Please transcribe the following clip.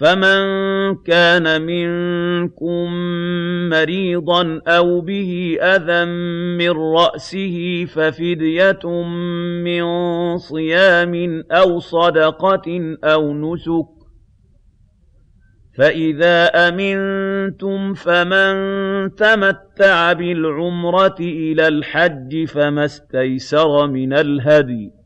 فَمَن كَانَ مِنكُم مَّرِيضًا أَوْ بِهِ أَذًى مِّن رَّأْسِهِ فَفِدْيَةٌ مِّن صِيَامٍ أَوْ صَدَقَةٍ أَوْ نُسُكٍ ۚ فَإِذَا أَمِنتُمْ فَمَن تَمَتَّعَ بِالْعُمْرَةِ إِلَى الْحَجِّ فَمَا اسْتَيْسَرَ مِنَ الْهَدْيِ ۚ